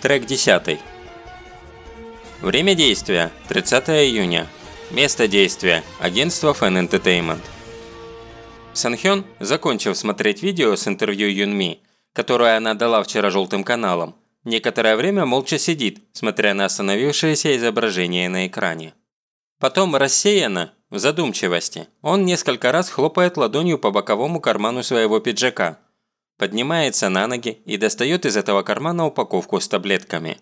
Трек 10. Время действия – 30 июня. Место действия – агентство Fan Entertainment. Санхён, закончив смотреть видео с интервью Юнми, которое она дала вчера желтым каналам, некоторое время молча сидит, смотря на остановившееся изображение на экране. Потом рассеянно, в задумчивости, он несколько раз хлопает ладонью по боковому карману своего пиджака – поднимается на ноги и достает из этого кармана упаковку с таблетками.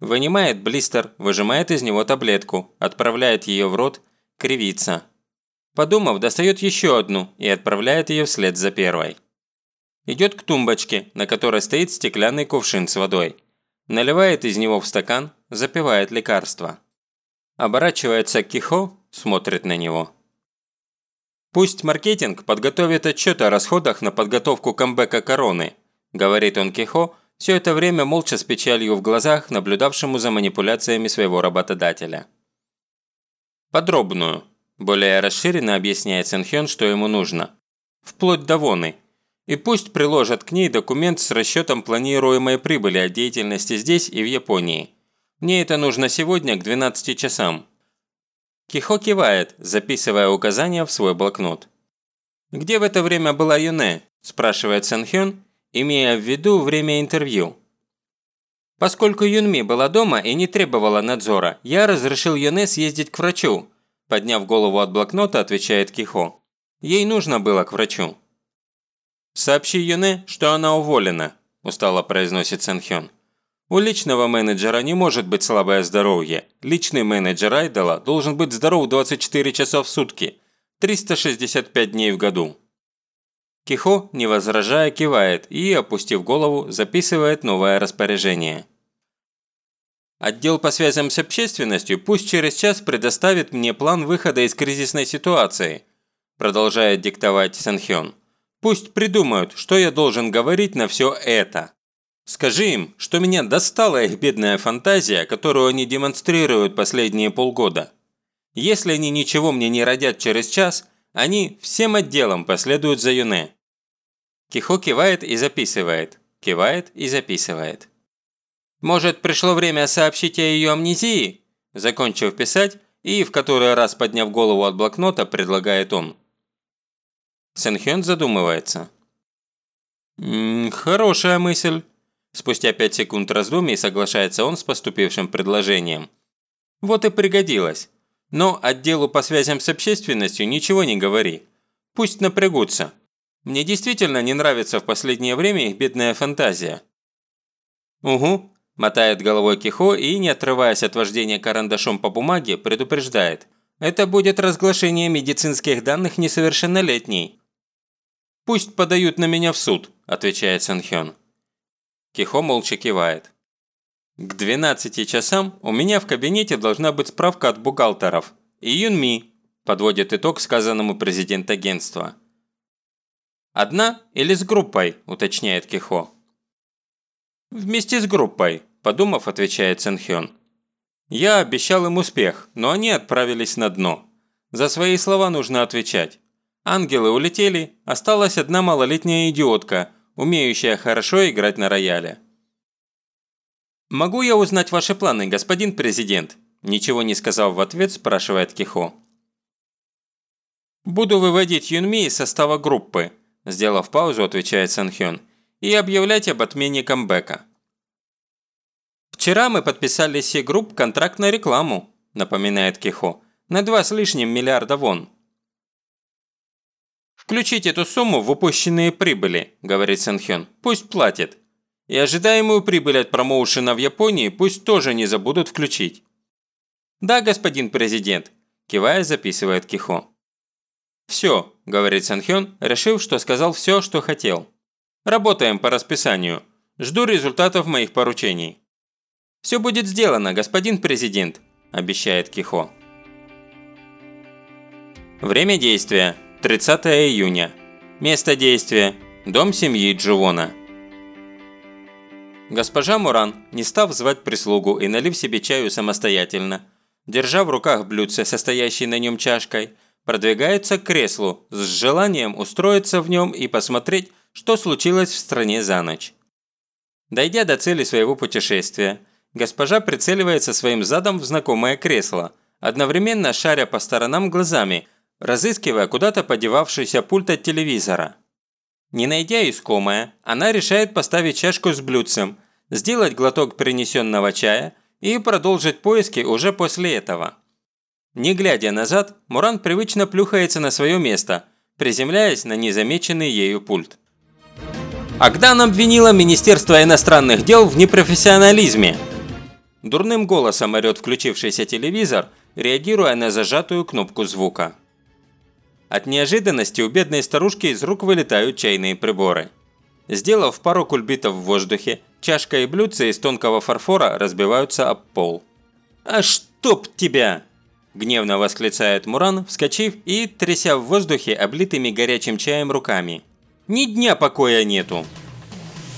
Вынимает блистер, выжимает из него таблетку, отправляет ее в рот, кривится. Подумав, достает еще одну и отправляет ее вслед за первой. Идет к тумбочке, на которой стоит стеклянный кувшин с водой. Наливает из него в стакан, запивает лекарство. Оборачивается к Кихо, смотрит на него. «Пусть маркетинг подготовит отчет о расходах на подготовку камбэка короны», говорит он Кихо, все это время молча с печалью в глазах, наблюдавшему за манипуляциями своего работодателя. «Подробную», более расширенно объясняет Сэнхён, что ему нужно. Вплоть до воны. И пусть приложат к ней документ с расчетом планируемой прибыли от деятельности здесь и в Японии. Мне это нужно сегодня к 12 часам. Кихо кивает, записывая указания в свой блокнот. «Где в это время была Юне?» – спрашивает Сэнхён, имея в виду время интервью. Поскольку Юнми была дома и не требовала надзора, я разрешил Юне съездить к врачу. Подняв голову от блокнота, отвечает Кихо. Ей нужно было к врачу. «Сообщи Юне, что она уволена», – устало произносит Сэнхён. У личного менеджера не может быть слабое здоровье. Личный менеджер Айдола должен быть здоров 24 часа в сутки, 365 дней в году. Кихо, не возражая, кивает и, опустив голову, записывает новое распоряжение. Отдел по связям с общественностью пусть через час предоставит мне план выхода из кризисной ситуации, продолжает диктовать Санхён. Пусть придумают, что я должен говорить на все это. Скажи им, что меня достала их бедная фантазия, которую они демонстрируют последние полгода. Если они ничего мне не родят через час, они всем отделом последуют за Юне. Кихо кивает и записывает, кивает и записывает. Может, пришло время сообщить о ее амнезии? Закончив писать и в который раз подняв голову от блокнота, предлагает он. Сэнхён задумывается. «М -м, «Хорошая мысль. Спустя пять секунд раздумий соглашается он с поступившим предложением. Вот и пригодилось. Но отделу по связям с общественностью ничего не говори. Пусть напрягутся. Мне действительно не нравится в последнее время их бедная фантазия. Угу, мотает головой Кихо и, не отрываясь от вождения карандашом по бумаге, предупреждает. Это будет разглашение медицинских данных несовершеннолетней. «Пусть подают на меня в суд», – отвечает Санхён. Кихо молча кивает. К 12 часам у меня в кабинете должна быть справка от бухгалтеров. И Юнми подводит итог сказанному президент агентства. «Одна или с группой?» – уточняет Кихо. «Вместе с группой», – подумав, отвечает Сэнхён. «Я обещал им успех, но они отправились на дно. За свои слова нужно отвечать. Ангелы улетели, осталась одна малолетняя идиотка – умеющая хорошо играть на рояле. «Могу я узнать ваши планы, господин президент?» Ничего не сказав в ответ, спрашивает Кихо. «Буду выводить Юнми из состава группы», сделав паузу, отвечает Санхён, «и объявлять об отмене камбэка». «Вчера мы подписали с групп контракт на рекламу», напоминает Кихо, «на два с лишним миллиарда вон». «Включить эту сумму в упущенные прибыли», – говорит Сэнхён. «Пусть платит. И ожидаемую прибыль от промоушена в Японии пусть тоже не забудут включить». «Да, господин президент», – кивая записывает Кихо. «Все», – говорит Сэнхён, решив, что сказал все, что хотел. «Работаем по расписанию. Жду результатов моих поручений». «Все будет сделано, господин президент», – обещает Кихо. Время действия 30 июня. Место действия. Дом семьи Дживона. Госпожа Муран, не став звать прислугу и налив себе чаю самостоятельно, держа в руках блюдце, состоящее на нем чашкой, продвигается к креслу с желанием устроиться в нем и посмотреть, что случилось в стране за ночь. Дойдя до цели своего путешествия, госпожа прицеливается своим задом в знакомое кресло, одновременно шаря по сторонам глазами, разыскивая куда-то подевавшийся пульт от телевизора. Не найдя искомое, она решает поставить чашку с блюдцем, сделать глоток принесенного чая и продолжить поиски уже после этого. Не глядя назад, Муран привычно плюхается на свое место, приземляясь на незамеченный ею пульт. Агдан обвинила Министерство иностранных дел в непрофессионализме. Дурным голосом орёт включившийся телевизор, реагируя на зажатую кнопку звука. От неожиданности у бедной старушки из рук вылетают чайные приборы. Сделав пару кульбитов в воздухе, чашка и блюдце из тонкого фарфора разбиваются об пол. «А чтоб тебя!» – гневно восклицает Муран, вскочив и тряся в воздухе облитыми горячим чаем руками. «Ни дня покоя нету!»